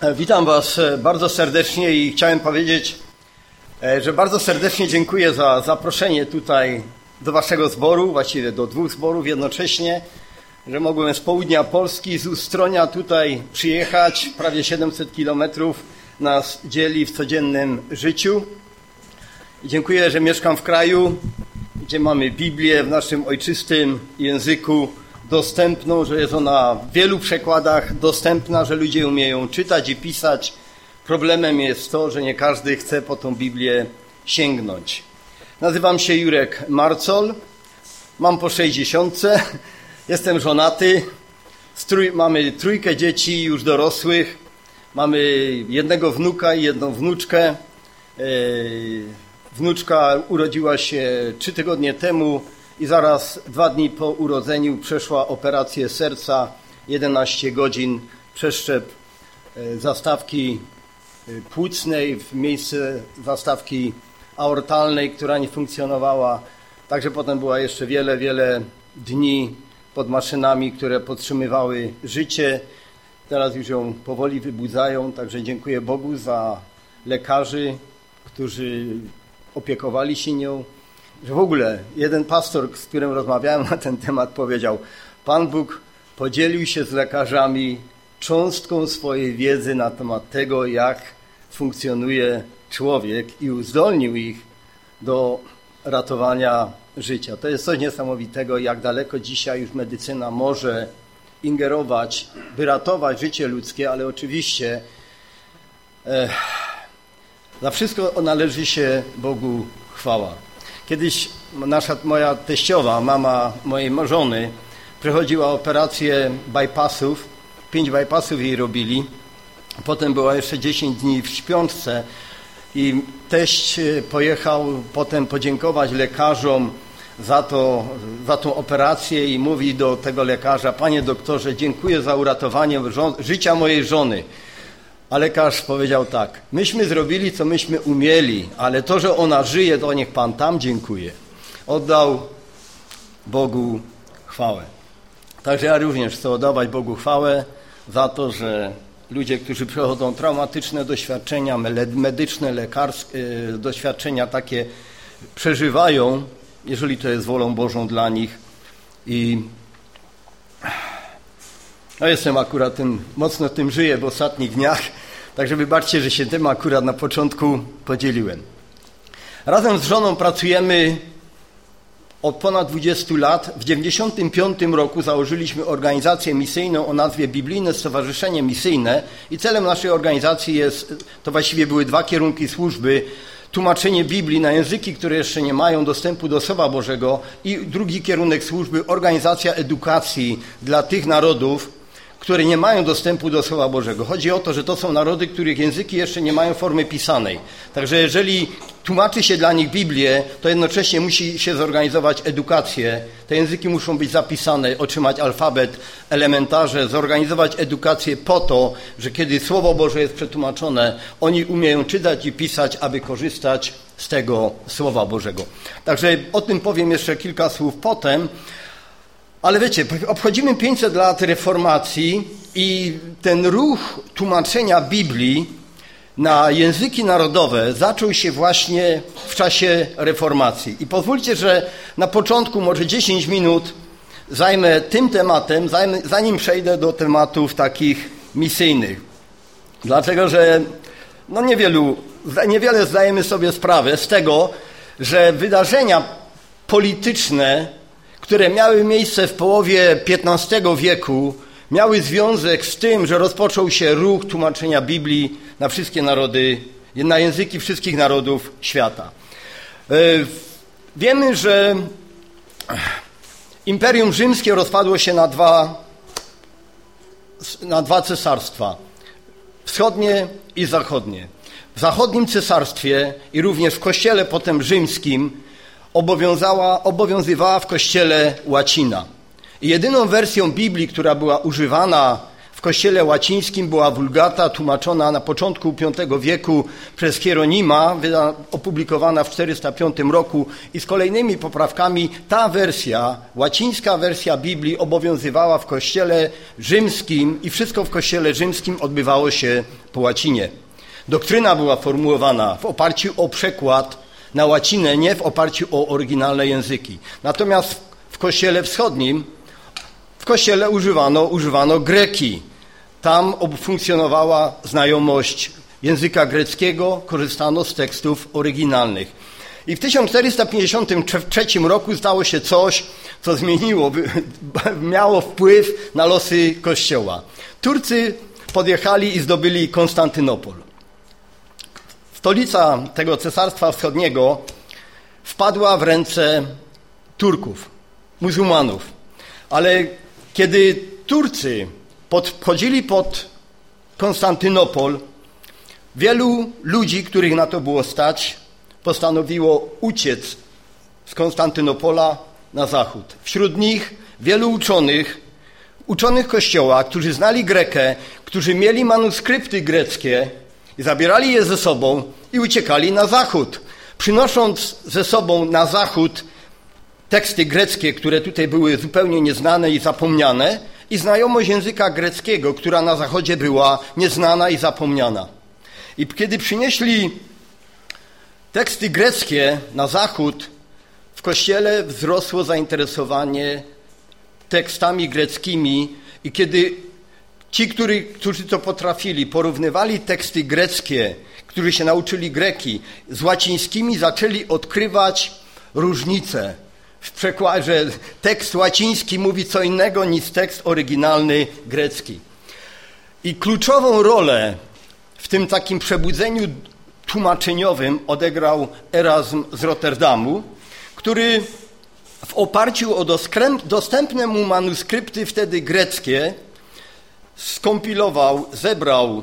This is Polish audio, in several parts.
E, Witam Was e, bardzo serdecznie i chciałem powiedzieć, e, że bardzo serdecznie dziękuję za zaproszenie tutaj do Waszego zboru, właściwie do dwóch zborów jednocześnie, że mogłem z południa Polski, z Ustronia tutaj przyjechać. Prawie 700 kilometrów nas dzieli w codziennym życiu. Dziękuję, że mieszkam w kraju, gdzie mamy Biblię w naszym ojczystym języku dostępną, że jest ona w wielu przekładach dostępna, że ludzie umieją czytać i pisać. Problemem jest to, że nie każdy chce po tą Biblię sięgnąć. Nazywam się Jurek Marcol, mam po 60, jestem żonaty, mamy trójkę dzieci już dorosłych, mamy jednego wnuka i jedną wnuczkę. Yy, Wnuczka urodziła się trzy tygodnie temu i zaraz dwa dni po urodzeniu przeszła operację serca, 11 godzin przeszczep e, zastawki e, płucnej w miejsce zastawki aortalnej, która nie funkcjonowała. Także potem była jeszcze wiele, wiele dni pod maszynami, które podtrzymywały życie. Teraz już ją powoli wybudzają, także dziękuję Bogu za lekarzy, którzy opiekowali się nią, że w ogóle jeden pastor, z którym rozmawiałem na ten temat, powiedział: Pan Bóg podzielił się z lekarzami cząstką swojej wiedzy na temat tego, jak funkcjonuje człowiek i uzdolnił ich do ratowania życia. To jest coś niesamowitego, jak daleko dzisiaj już medycyna może ingerować, by ratować życie ludzkie, ale oczywiście. Eh, za wszystko należy się Bogu chwała. Kiedyś nasza, moja teściowa, mama mojej żony, przechodziła operację bypassów. Pięć bypassów jej robili. Potem była jeszcze 10 dni w śpiączce i teść e, pojechał potem podziękować lekarzom za, to, za tą operację i mówi do tego lekarza, panie doktorze, dziękuję za uratowanie życia mojej żony. A lekarz powiedział tak, myśmy zrobili, co myśmy umieli, ale to, że ona żyje, to niech Pan tam dziękuję. Oddał Bogu chwałę. Także ja również chcę oddawać Bogu chwałę za to, że ludzie, którzy przechodzą traumatyczne doświadczenia medyczne, lekarskie, e, doświadczenia takie przeżywają, jeżeli to jest wolą Bożą dla nich. I no jestem akurat tym, mocno tym żyję w ostatnich dniach, także wybaczcie, że się tym akurat na początku podzieliłem. Razem z żoną pracujemy od ponad 20 lat. W 1995 roku założyliśmy organizację misyjną o nazwie Biblijne Stowarzyszenie Misyjne i celem naszej organizacji jest, to właściwie były dwa kierunki służby, tłumaczenie Biblii na języki, które jeszcze nie mają dostępu do Słowa Bożego i drugi kierunek służby, organizacja edukacji dla tych narodów, które nie mają dostępu do Słowa Bożego. Chodzi o to, że to są narody, których języki jeszcze nie mają formy pisanej. Także jeżeli tłumaczy się dla nich Biblię, to jednocześnie musi się zorganizować edukację. Te języki muszą być zapisane, otrzymać alfabet, elementarze, zorganizować edukację po to, że kiedy Słowo Boże jest przetłumaczone, oni umieją czytać i pisać, aby korzystać z tego Słowa Bożego. Także o tym powiem jeszcze kilka słów potem. Ale wiecie, obchodzimy 500 lat reformacji i ten ruch tłumaczenia Biblii na języki narodowe zaczął się właśnie w czasie reformacji. I pozwólcie, że na początku, może 10 minut, zajmę tym tematem, zanim przejdę do tematów takich misyjnych. Dlatego, że no niewielu, niewiele zdajemy sobie sprawę z tego, że wydarzenia polityczne które miały miejsce w połowie XV wieku, miały związek z tym, że rozpoczął się ruch tłumaczenia Biblii na wszystkie narody, na języki wszystkich narodów świata. E, wiemy, że Imperium Rzymskie rozpadło się na dwa, na dwa cesarstwa wschodnie i zachodnie. W zachodnim cesarstwie i również w kościele potem rzymskim obowiązała, obowiązywała w kościele łacina. Jedyną wersją Biblii, która była używana W kościele łacińskim była wulgata tłumaczona na początku V wieku przez Hieronima, opublikowana w 405 roku i z kolejnymi poprawkami ta wersja, łacińska wersja Biblii obowiązywała w kościele rzymskim i wszystko w kościele rzymskim odbywało się po łacinie. Doktryna była formułowana w oparciu o przekład na łacinę, nie w oparciu o oryginalne języki. Natomiast w kościele wschodnim, w kościele używano, używano greki. Tam funkcjonowała znajomość języka greckiego, korzystano z tekstów oryginalnych. I w 1453 roku stało się coś, co zmieniło, miało wpływ na losy Kościoła. Turcy podjechali i zdobyli Konstantynopol. Stolica tego cesarstwa wschodniego wpadła w ręce Turków, muzułmanów. Ale kiedy Turcy podchodzili pod Konstantynopol, wielu ludzi, których na to było stać, postanowiło uciec z Konstantynopola na zachód. Wśród nich wielu uczonych, uczonych kościoła, którzy znali Grekę, którzy mieli manuskrypty greckie zabierali je ze sobą i uciekali na zachód, przynosząc ze sobą na zachód teksty greckie, które tutaj były zupełnie nieznane i zapomniane, i znajomość języka greckiego, która na zachodzie była nieznana i zapomniana. I kiedy przynieśli teksty greckie na zachód, w kościele wzrosło zainteresowanie tekstami greckimi i kiedy ci, którzy, którzy to potrafili, porównywali teksty greckie, którzy się nauczyli greki, z łacińskimi, zaczęli odkrywać różnice w przekładzie tekst łaciński mówi co innego niż tekst oryginalny grecki. I kluczową rolę w tym takim przebudzeniu tłumaczeniowym odegrał Erasm z Rotterdamu, który w oparciu o dostępne mu manuskrypty wtedy greckie skompilował, zebrał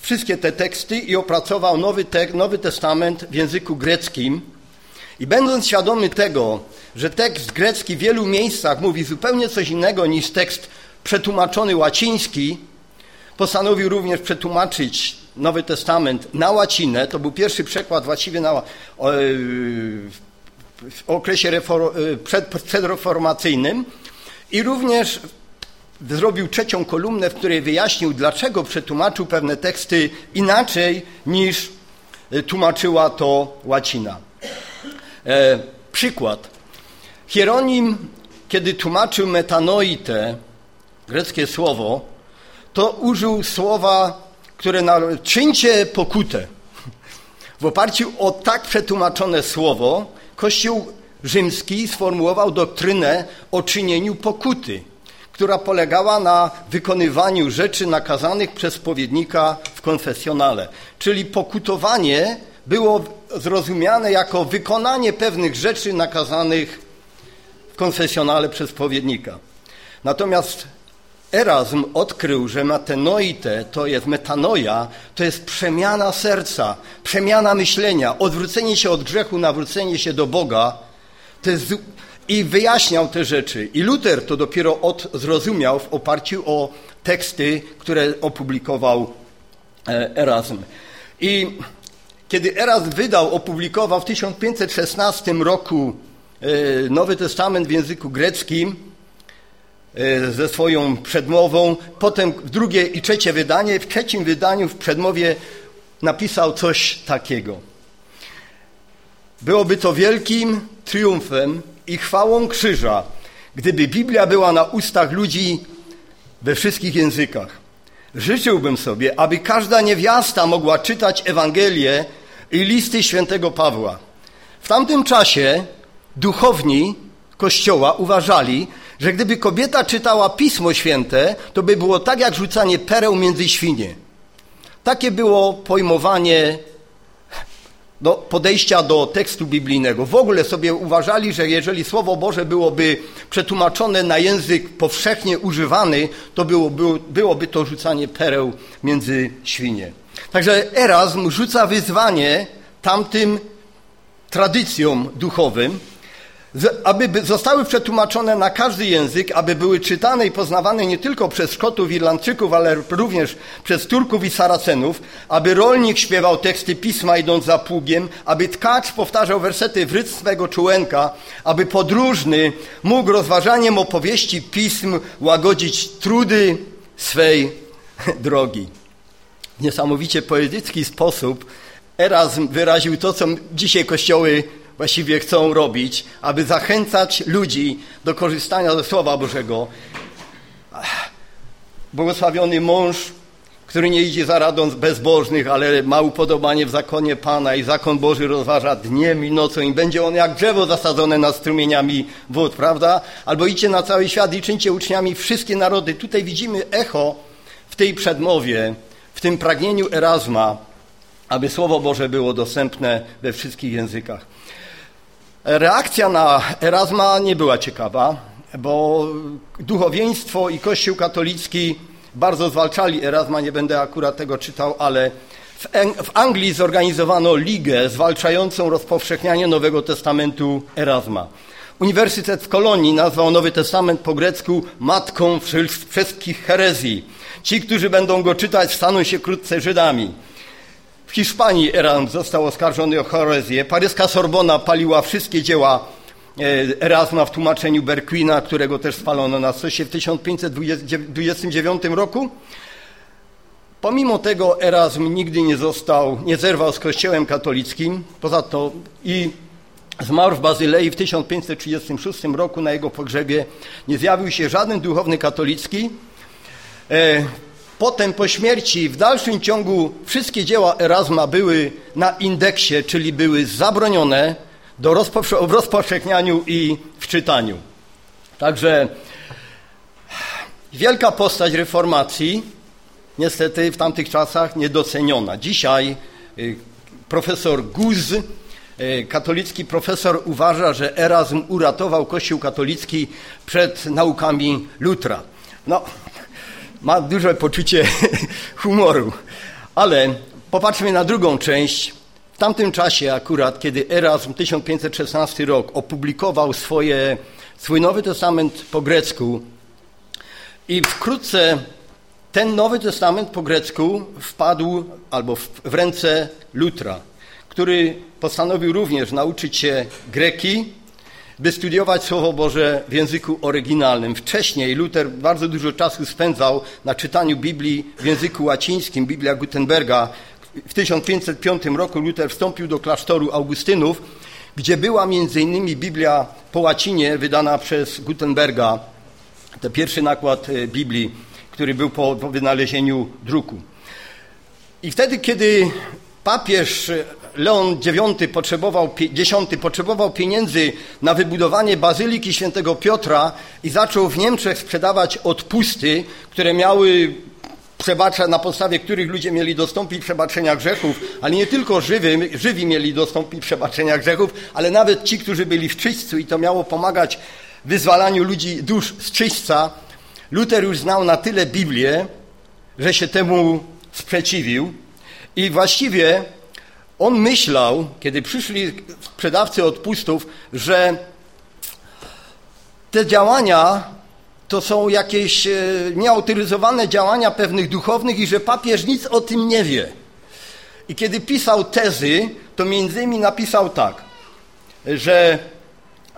wszystkie te teksty i opracował Nowy, Nowy Testament w języku greckim i będąc świadomy tego, że tekst grecki w wielu miejscach mówi zupełnie coś innego niż tekst przetłumaczony łaciński, postanowił również przetłumaczyć Nowy Testament na łacinę. To był pierwszy przekład właściwie na, w okresie przed, przedreformacyjnym i również zrobił trzecią kolumnę, w której wyjaśnił, dlaczego przetłumaczył pewne teksty inaczej niż tłumaczyła to łacina. E, przykład. Hieronim, kiedy tłumaczył metanoite, greckie słowo, to użył słowa, które na czyńcie pokutę. W oparciu o tak przetłumaczone słowo, Kościół rzymski sformułował doktrynę o czynieniu pokuty, która polegała na wykonywaniu rzeczy nakazanych przez spowiednika w konfesjonale. Czyli pokutowanie było zrozumiane jako wykonanie pewnych rzeczy nakazanych w konfesjonale przez powiednika. Natomiast Erasm odkrył, że metanoite to jest metanoja, to jest przemiana serca, przemiana myślenia, odwrócenie się od grzechu, nawrócenie się do Boga. To jest, I wyjaśniał te rzeczy. I Luther to dopiero od, zrozumiał w oparciu o teksty, które opublikował e, Erasm. I kiedy Eras wydał, opublikował w 1516 roku e, Nowy Testament w języku greckim e, ze swoją przedmową, potem drugie i trzecie wydanie, w trzecim wydaniu w przedmowie napisał coś takiego. Byłoby to wielkim triumfem i chwałą krzyża, gdyby Biblia była na ustach ludzi we wszystkich językach. Życzyłbym sobie, aby każda niewiasta mogła czytać Ewangelię i listy świętego Pawła. W tamtym czasie duchowni Kościoła uważali, że gdyby kobieta czytała Pismo Święte, to by było tak jak rzucanie pereł między świnie. Takie było pojmowanie do podejścia do tekstu biblijnego. W ogóle sobie uważali, że jeżeli Słowo Boże byłoby przetłumaczone na język powszechnie używany, to było, było, byłoby to rzucanie pereł między świnie. Także Erasm rzuca wyzwanie tamtym tradycjom duchowym, aby zostały przetłumaczone na każdy język, aby były czytane i poznawane nie tylko przez Szkotów, Irlandczyków, ale również przez Turków i Saracenów, aby rolnik śpiewał teksty pisma idąc za pługiem, aby tkacz powtarzał wersety w swego czułenka, aby podróżny mógł rozważaniem opowieści pism łagodzić trudy swej drogi. W niesamowicie poetycki sposób Erasm wyraził to, co dzisiaj kościoły właściwie chcą robić, aby zachęcać ludzi do korzystania ze Słowa Bożego. Błogosławiony mąż, który nie idzie za radą bezbożnych, ale ma upodobanie w zakonie Pana i zakon Boży rozważa dniem i nocą i będzie on jak drzewo zasadzone nad strumieniami wód, prawda? Albo idźcie na cały świat i czyńcie uczniami wszystkie narody. Tutaj widzimy echo w tej przedmowie, w tym pragnieniu Erasma, aby Słowo Boże było dostępne we wszystkich językach. Reakcja na Erasma nie była ciekawa, bo duchowieństwo i Kościół katolicki bardzo zwalczali Erasma, nie będę akurat tego czytał, ale w, Anglii zorganizowano ligę zwalczającą rozpowszechnianie Nowego Testamentu Erasma. Uniwersytet w Kolonii nazwał Nowy Testament po grecku matką wszystkich herezji. Ci, którzy będą go czytać, staną się wkrótce Żydami. W Hiszpanii Erasm został oskarżony o herezję. Paryska Sorbona paliła wszystkie dzieła e, Erasma w tłumaczeniu Berquina, którego też spalono na stosie w 1529 roku. Pomimo tego Erasm nigdy nie został, nie zerwał z kościołem katolickim. Poza to i zmarł w Bazylei w 1536 roku. Na jego pogrzebie nie zjawił się żaden duchowny katolicki. Potem po śmierci w dalszym ciągu wszystkie dzieła Erasma były na indeksie, czyli były zabronione do w rozpowszechnianiu i w czytaniu. Także wielka postać reformacji, niestety w tamtych czasach niedoceniona. Dzisiaj y, profesor Guz, y, katolicki profesor, uważa, że Erasm uratował Kościół katolicki przed naukami Lutra. No, ma duże poczucie humoru. Ale popatrzmy na drugą część. W tamtym czasie akurat, kiedy Erasm 1516 rok opublikował swoje, swój Nowy Testament po grecku i wkrótce ten Nowy Testament po grecku wpadł albo w, w ręce Lutra, który postanowił również nauczyć się greki, by studiować Słowo Boże w języku oryginalnym. Wcześniej Luther bardzo dużo czasu spędzał na czytaniu Biblii w języku łacińskim, Biblia Gutenberga. W 1505 roku Luther wstąpił do klasztoru Augustynów, gdzie była innymi Biblia po łacinie wydana przez Gutenberga, to pierwszy nakład e, Biblii, który był po wynalezieniu druku. I wtedy, kiedy papież Leon IX potrzebował, X potrzebował pieniędzy na wybudowanie Bazyliki Świętego Piotra i zaczął w Niemczech sprzedawać odpusty, które miały przebacza, na podstawie których ludzie mieli dostąpić przebaczenia grzechów, ale nie tylko żywi, żywi mieli dostąpić przebaczenia grzechów, ale nawet ci, którzy byli w czyśćcu i to miało pomagać wyzwalaniu ludzi dusz z czyśćca. Luter już znał na tyle Biblię, że się temu sprzeciwił i właściwie on myślał, kiedy przyszli sprzedawcy odpustów, że te działania to są jakieś e, nieautoryzowane działania pewnych duchownych i że papież nic o tym nie wie. I kiedy pisał tezy, to między innymi napisał tak, że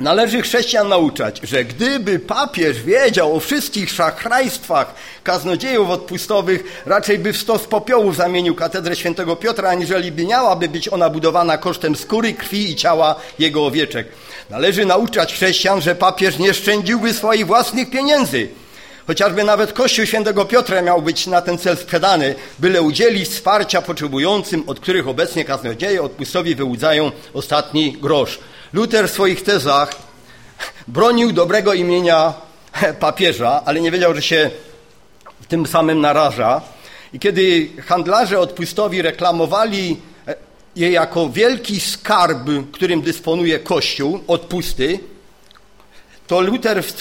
Należy chrześcijan nauczać, że gdyby papież wiedział o wszystkich szachrajstwach kaznodziejów odpustowych, raczej by w stos popiołów zamienił katedrę świętego Piotra, aniżeli by miałaby być ona budowana kosztem skóry, krwi i ciała jego owieczek. Należy nauczać chrześcijan, że papież nie szczędziłby swoich własnych pieniędzy. Chociażby nawet Kościół świętego Piotra miał być na ten cel sprzedany, byle udzielić wsparcia potrzebującym, od których obecnie kaznodzieje odpustowi wyłudzają ostatni grosz. Luther w swoich tezach bronił dobrego imienia papieża, ale nie wiedział, że się tym samym naraża. I kiedy handlarze odpustowi reklamowali je jako wielki skarb, którym dysponuje Kościół, odpusty, to Luther w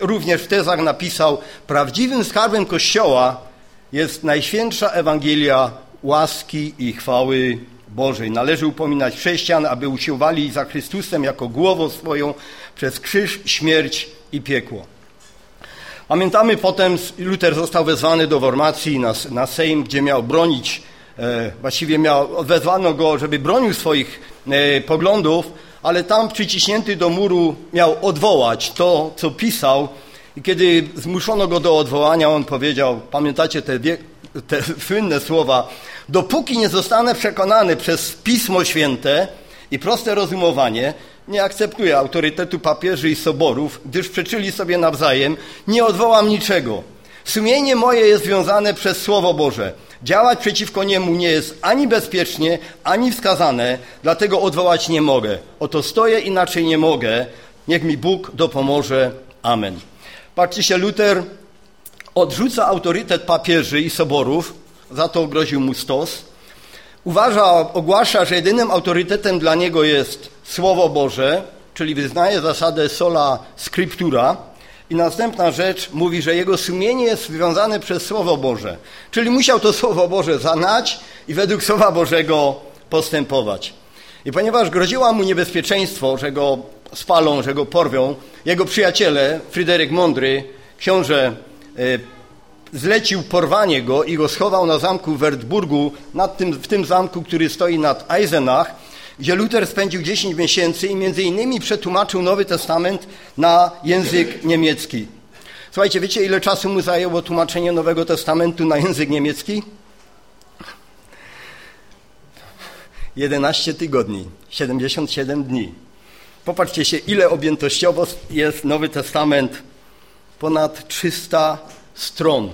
również w tezach napisał: Prawdziwym skarbem Kościoła jest Najświętsza Ewangelia łaski i chwały Bożej. Należy upominać chrześcijan, aby usiłowali za Chrystusem jako głową swoją przez krzyż, śmierć i piekło. Pamiętamy potem, Luther został wezwany do formacji na, na Sejm, gdzie miał bronić, e, właściwie miał, wezwano go, żeby bronił swoich e, poglądów, ale tam przyciśnięty do muru miał odwołać to, co pisał. I kiedy zmuszono go do odwołania, on powiedział, pamiętacie te, te słynne słowa, dopóki nie zostanę przekonany przez Pismo Święte i proste rozumowanie, nie akceptuję autorytetu papieży i soborów, gdyż przeczyli sobie nawzajem, nie odwołam niczego. Sumienie moje jest związane przez Słowo Boże. Działać przeciwko niemu nie jest ani bezpiecznie, ani wskazane, dlatego odwołać nie mogę. Oto stoję, inaczej nie mogę. Niech mi Bóg dopomoże. Amen. Patrzcie się, Luter odrzuca autorytet papieży i soborów, za to groził mu stos. Uważa, ogłasza, że jedynym autorytetem dla niego jest Słowo Boże, czyli wyznaje zasadę sola scriptura. I następna rzecz mówi, że jego sumienie jest związane przez Słowo Boże. Czyli musiał to Słowo Boże zanać i według Słowa Bożego postępować. I ponieważ groziło mu niebezpieczeństwo, że go spalą, że go porwią, jego przyjaciele, Fryderyk Mądry, książę, zlecił porwanie go i go schował na zamku w Wertburgu, nad tym, w tym zamku, który stoi nad Eisenach, gdzie Luther spędził 10 miesięcy i między innymi przetłumaczył Nowy Testament na język niemiecki. Słuchajcie, wiecie ile czasu mu zajęło tłumaczenie Nowego Testamentu na język niemiecki? 11 tygodni, 77 dni. Popatrzcie się, ile objętościowo jest Nowy Testament. Ponad 300 stron.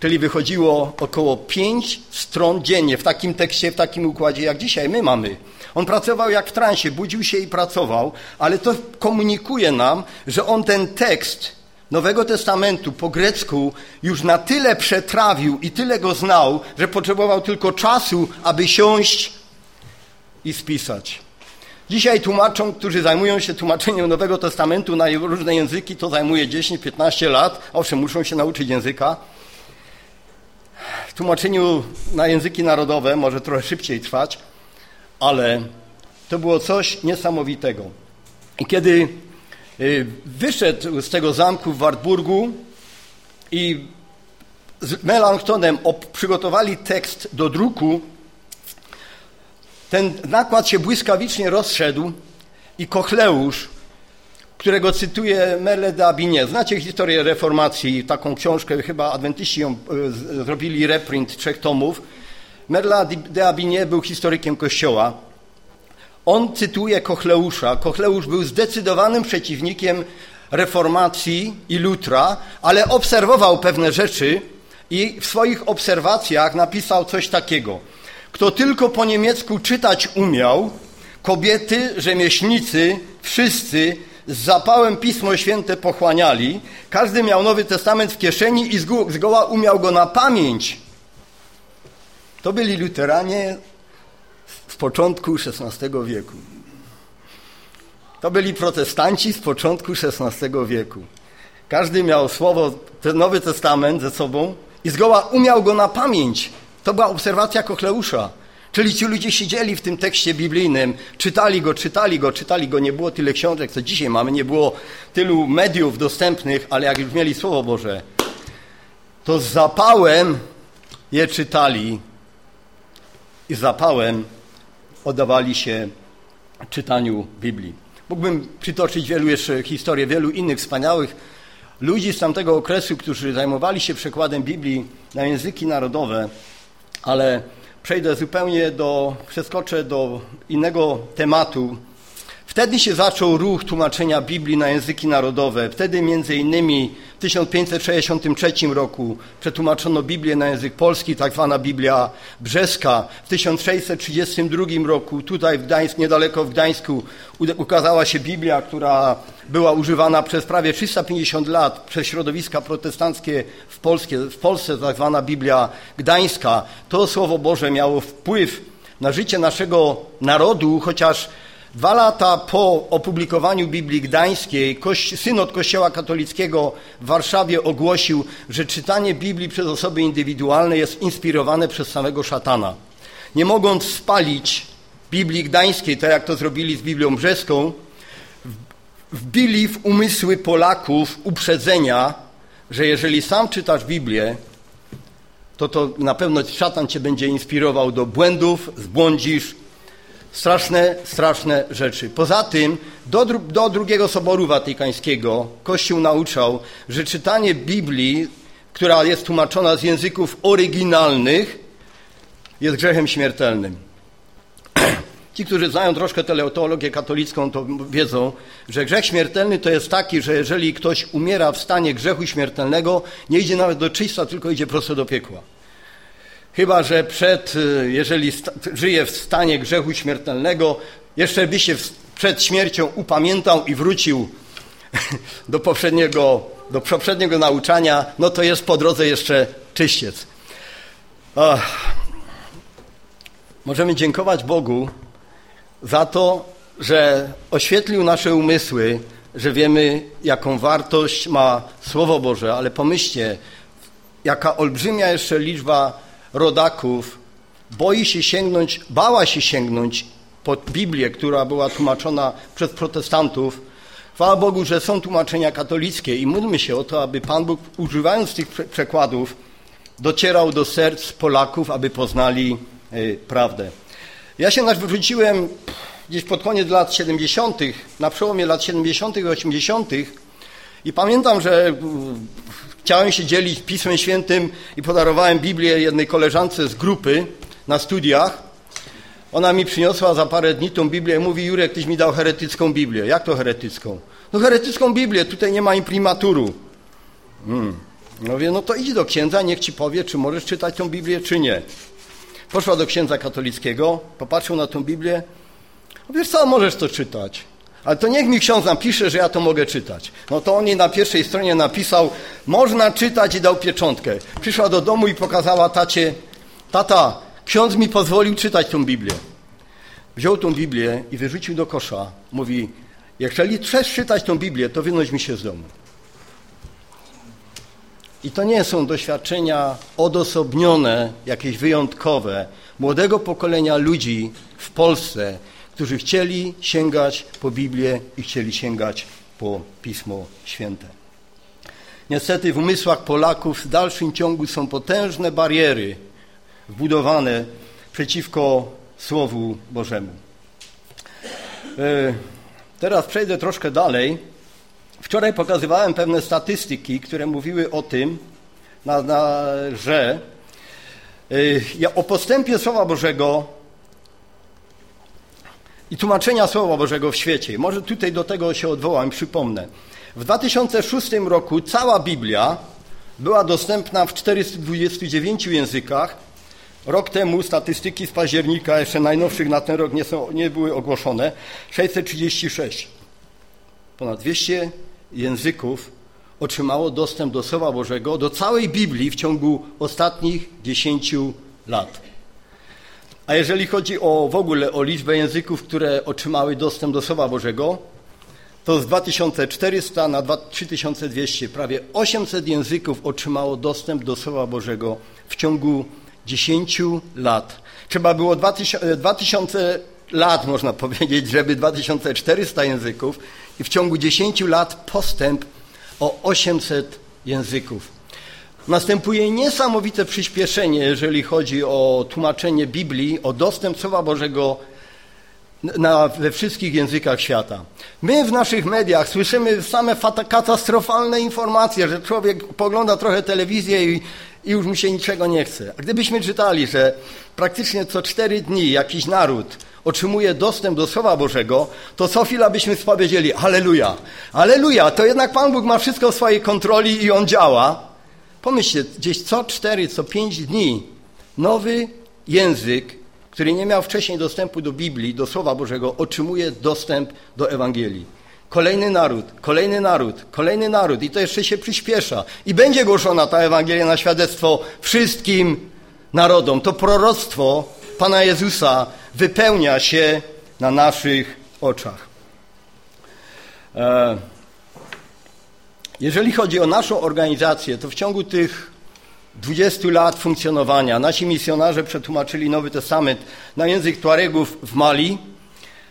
Czyli wychodziło około 5 stron dziennie w takim tekście, w takim układzie, jak dzisiaj my mamy. On pracował jak w transie, budził się i pracował, ale to komunikuje nam, że on ten tekst Nowego Testamentu po grecku już na tyle przetrawił i tyle go znał, że potrzebował tylko czasu, aby siąść i spisać. Dzisiaj tłumaczom, którzy zajmują się tłumaczeniem Nowego Testamentu na różne języki, to zajmuje 10-15 lat. Owszem, muszą się nauczyć języka. W tłumaczeniu na języki narodowe może trochę szybciej trwać, ale to było coś niesamowitego. I kiedy y, wyszedł z tego zamku w Wartburgu i z Melanchtonem przygotowali tekst do druku, ten nakład się błyskawicznie rozszedł i Kochleusz, którego cytuje Merle de Abinie. Znacie historię reformacji, taką książkę, chyba adwentyści ją e, zrobili reprint trzech tomów. Merle de Abinie był historykiem Kościoła. On cytuje Kochleusza. Kochleusz był zdecydowanym przeciwnikiem reformacji i Lutra, ale obserwował pewne rzeczy i w swoich obserwacjach napisał coś takiego – kto tylko po niemiecku czytać umiał, kobiety, rzemieślnicy, wszyscy z zapałem Pismo Święte pochłaniali. Każdy miał Nowy Testament w kieszeni i zgoła umiał go na pamięć. To byli luteranie z początku XVI wieku. To byli protestanci z początku XVI wieku. Każdy miał słowo, ten Nowy Testament ze sobą i zgoła umiał go na pamięć. To była obserwacja Kochleusza. Czyli ci ludzie siedzieli w tym tekście biblijnym, czytali go, czytali go, czytali go. Nie było tyle książek, co dzisiaj mamy, nie było tylu mediów dostępnych, ale jak już mieli Słowo Boże, to z zapałem je czytali i z zapałem oddawali się czytaniu Biblii. Mógłbym przytoczyć wielu jeszcze historii, wielu innych wspaniałych ludzi z tamtego okresu, którzy zajmowali się przekładem Biblii na języki narodowe ale przejdę zupełnie do, przeskoczę do innego tematu. Wtedy się zaczął ruch tłumaczenia Biblii na języki narodowe. Wtedy między innymi w 1563 roku przetłumaczono Biblię na język polski, tak zwana Biblia brzeska. W 1632 roku tutaj w Gdańsku, niedaleko w Gdańsku ukazała się Biblia, która była używana przez prawie 350 lat przez środowiska protestanckie w, w Polsce, tak zwana Biblia gdańska. To Słowo Boże miało wpływ na życie naszego narodu, chociaż Dwa lata po opublikowaniu Biblii Gdańskiej synod Kościoła katolickiego w Warszawie ogłosił, że czytanie Biblii przez osoby indywidualne jest inspirowane przez samego szatana. nie mogąc spalić Biblii Gdańskiej, tak jak to zrobili z Biblią Brzeską, wbili w umysły Polaków uprzedzenia, że jeżeli sam czytasz Biblię, to to na pewno szatan cię będzie inspirował do błędów, zbłądzisz. Straszne, straszne rzeczy. Poza tym, do, do drugiego Soboru Watykańskiego Kościół nauczał, że czytanie Biblii, która jest tłumaczona z języków oryginalnych, jest grzechem śmiertelnym. Ci, którzy znają troszkę teologię katolicką, to wiedzą, że grzech śmiertelny to jest taki, że jeżeli ktoś umiera w stanie grzechu śmiertelnego, nie idzie nawet do czysta, tylko idzie prosto do piekła. Chyba, że przed, y, jeżeli żyje w stanie grzechu śmiertelnego, jeszcze by się przed śmiercią upamiętał i wrócił do poprzedniego, do poprzedniego nauczania, no to jest po drodze jeszcze czyściec. Ach. Możemy dziękować Bogu za to, że oświetlił nasze umysły, że wiemy, jaką wartość ma Słowo Boże, ale pomyślcie, jaka olbrzymia jeszcze liczba rodaków boi się sięgnąć, bała się sięgnąć pod Biblię, która była tłumaczona przez protestantów. Chwała Bogu, że są tłumaczenia katolickie i módlmy się o to, aby Pan Bóg, używając tych przekładów, docierał do serc Polaków, aby poznali y, prawdę. Ja się wróciłem gdzieś pod koniec lat 70., na przełomie lat 70. i 80. i pamiętam, że mm, chciałem się dzielić Pismem Świętym i podarowałem Biblię jednej koleżance z grupy na studiach. Ona mi przyniosła za parę dni tą Biblię i mówi, Jurek, tyś mi dał heretycką Biblię. Jak to heretycką? No heretycką Biblię, tutaj nie ma imprimatury. Hmm. No wie, no to idź do księdza, niech ci powie, czy możesz czytać tą Biblię, czy nie. Poszła do księdza katolickiego, popatrzył na tą Biblię. No wiesz co, możesz to czytać. Ale to niech mi ksiądz napisze, że ja to mogę czytać. No to on jej na pierwszej stronie napisał, można czytać i dał pieczątkę. Przyszła do domu i pokazała tacie, tata, ksiądz mi pozwolił czytać tą Biblię. Wziął tą Biblię i wyrzucił do kosza. Mówi, jeżeli chcesz czytać tą Biblię, to wynoś mi się z domu. I to nie są doświadczenia odosobnione, jakieś wyjątkowe, młodego pokolenia ludzi w Polsce, którzy chcieli sięgać po Biblię i chcieli sięgać po Pismo Święte. Niestety w umysłach Polaków w dalszym ciągu są potężne bariery wbudowane przeciwko Słowu Bożemu. E, teraz przejdę troszkę dalej Wczoraj pokazywałem pewne statystyki, które mówiły o tym, na, na, że y, o postępie Słowa Bożego i tłumaczenia Słowa Bożego w świecie. Może tutaj do tego się odwołam, przypomnę. W 2006 roku cała Biblia była dostępna w 429 językach. Rok temu statystyki z października, jeszcze najnowszych na ten rok nie, są, nie były ogłoszone, 636. Ponad 200 języków otrzymało dostęp do Słowa Bożego, do całej Biblii w ciągu ostatnich 10 lat. A jeżeli chodzi o w ogóle o liczbę języków, które otrzymały dostęp do Słowa Bożego, to z 2400 na 3200, prawie 800 języków otrzymało dostęp do Słowa Bożego w ciągu 10 lat. Trzeba było 2000, 2000 lat, można powiedzieć, żeby 2400 języków i w ciągu 10 lat postęp o 800 języków. Następuje niesamowite przyspieszenie, jeżeli chodzi o tłumaczenie Biblii, o dostęp Słowa Bożego na, we wszystkich językach świata. My w naszych mediach słyszymy same katastrofalne informacje, że człowiek pogląda trochę telewizję i, i już mu się niczego nie chce. A gdybyśmy czytali, że praktycznie co cztery dni jakiś naród otrzymuje dostęp do Słowa Bożego, to co chwila byśmy powiedzieli, Halleluja, Halleluja, to jednak Pan Bóg ma wszystko w swojej kontroli i On działa. Pomyślcie, gdzieś co cztery, co pięć dni nowy język, który nie miał wcześniej dostępu do Biblii, do Słowa Bożego, otrzymuje dostęp do Ewangelii. Kolejny naród, kolejny naród, kolejny naród i to jeszcze się przyspiesza. I będzie głoszona ta Ewangelia na świadectwo wszystkim narodom. To proroctwo Pana Jezusa wypełnia się na naszych oczach. E, jeżeli chodzi o naszą organizację, to w ciągu tych 20 lat funkcjonowania nasi misjonarze przetłumaczyli Nowy Testament na język Tuaregów w Mali,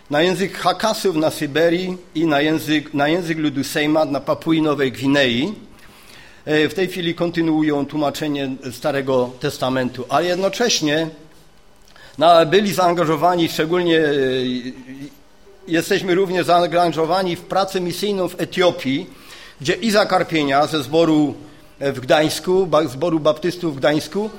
na język Hakasów na Syberii i na język, na język ludu Sejmat na Papui Nowej Gwinei. E, w tej chwili kontynuują tłumaczenie Starego Testamentu, ale jednocześnie no, byli zaangażowani, szczególnie e, jesteśmy również zaangażowani w pracę misyjną w Etiopii, gdzie Iza Karpienia ze zboru w Gdańsku, zboru baptystów w Gdańsku,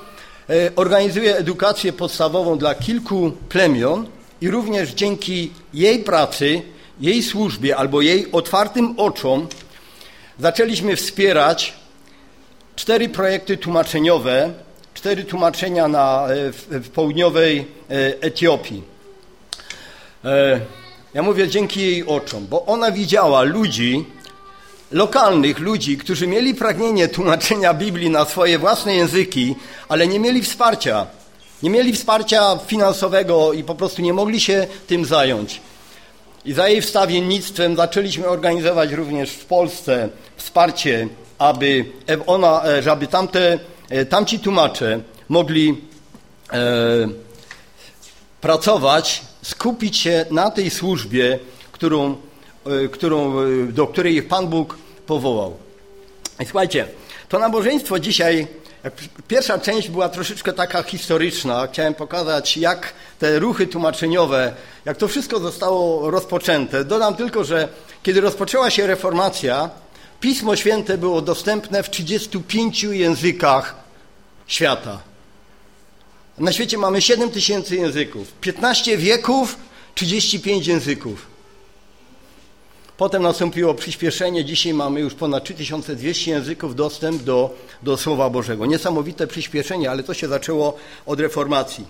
e, organizuje edukację podstawową dla kilku plemion i również dzięki jej pracy, jej służbie albo jej otwartym oczom zaczęliśmy wspierać cztery projekty tłumaczeniowe, cztery tłumaczenia na, e, w, w południowej e, Etiopii. Ja mówię dzięki jej oczom, bo ona widziała ludzi, lokalnych ludzi, którzy mieli pragnienie tłumaczenia Biblii na swoje własne języki, ale nie mieli wsparcia. Nie mieli wsparcia finansowego i po prostu nie mogli się tym zająć. I za jej wstawiennictwem zaczęliśmy organizować również w Polsce wsparcie, aby ona, e, żeby tamte, e, tamci tłumacze mogli e, pracować, skupić się na tej służbie, którą, którą, do której Pan Bóg powołał. I słuchajcie, to nabożeństwo dzisiaj, pierwsza część była troszeczkę taka historyczna. Chciałem pokazać, jak te ruchy tłumaczeniowe, jak to wszystko zostało rozpoczęte. Dodam tylko, że kiedy rozpoczęła się reformacja, Pismo Święte było dostępne w 35 językach świata. Na świecie mamy 7 tysięcy języków, 15 wieków, 35 języków. Potem nastąpiło przyspieszenie. Dzisiaj mamy już ponad 3200 języków dostęp do, do Słowa Bożego. Niesamowite przyspieszenie, ale to się zaczęło od reformacji.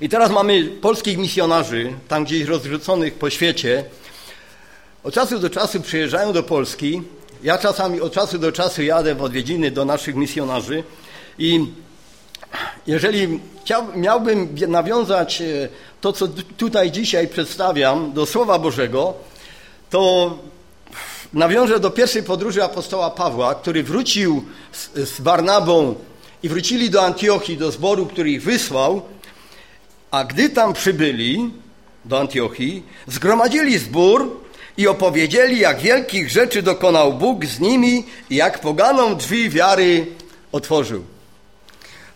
I teraz mamy polskich misjonarzy, tam gdzieś rozrzuconych po świecie. Od czasu do czasu przyjeżdżają do Polski. Ja czasami od czasu do czasu jadę w odwiedziny do naszych misjonarzy i jeżeli miałbym nawiązać e, to, co tutaj dzisiaj przedstawiam do Słowa Bożego, to nawiążę do pierwszej podróży apostoła Pawła, który wrócił z, z Barnabą i wrócili do Antiochii, do zboru, który ich wysłał, a gdy tam przybyli do Antiochii, zgromadzili zbór i opowiedzieli, jak wielkich rzeczy dokonał Bóg z nimi i jak poganą drzwi wiary otworzył.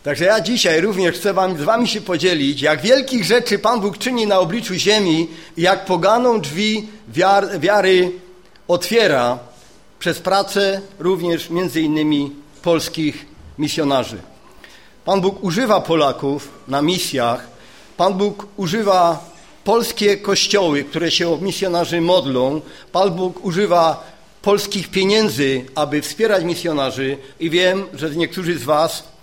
Także ja dzisiaj również chcę wam, z wami się podzielić, jak wielkich rzeczy Pan Bóg czyni na obliczu ziemi jak poganą drzwi wiar, wiary otwiera przez pracę również między innymi polskich misjonarzy. Pan Bóg używa Polaków na misjach. Pan Bóg używa polskie kościoły, które się o misjonarzy modlą. Pan Bóg używa polskich pieniędzy, aby wspierać misjonarzy i wiem, że niektórzy z Was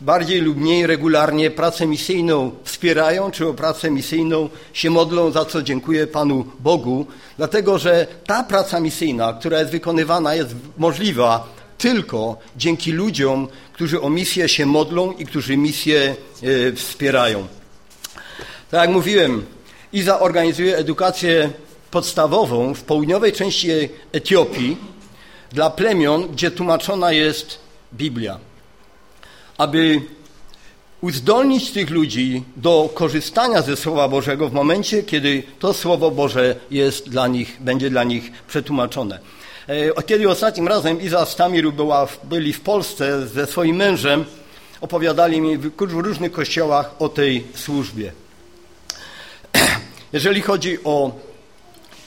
bardziej lub mniej regularnie pracę misyjną wspierają, czy o pracę misyjną się modlą, za co dziękuję Panu Bogu, dlatego że ta praca misyjna, która jest wykonywana, jest możliwa tylko dzięki ludziom, którzy o misję się modlą i którzy misję e, wspierają. Tak jak mówiłem, Iza organizuje edukację podstawową w południowej części Etiopii dla plemion, gdzie tłumaczona jest Biblia aby uzdolnić tych ludzi do korzystania ze Słowa Bożego w momencie, kiedy to Słowo Boże jest dla nich, będzie dla nich przetłumaczone. E, kiedy ostatnim razem Iza Stamiru była, byli w Polsce ze swoim mężem, opowiadali mi w różnych kościołach o tej służbie. Jeżeli chodzi o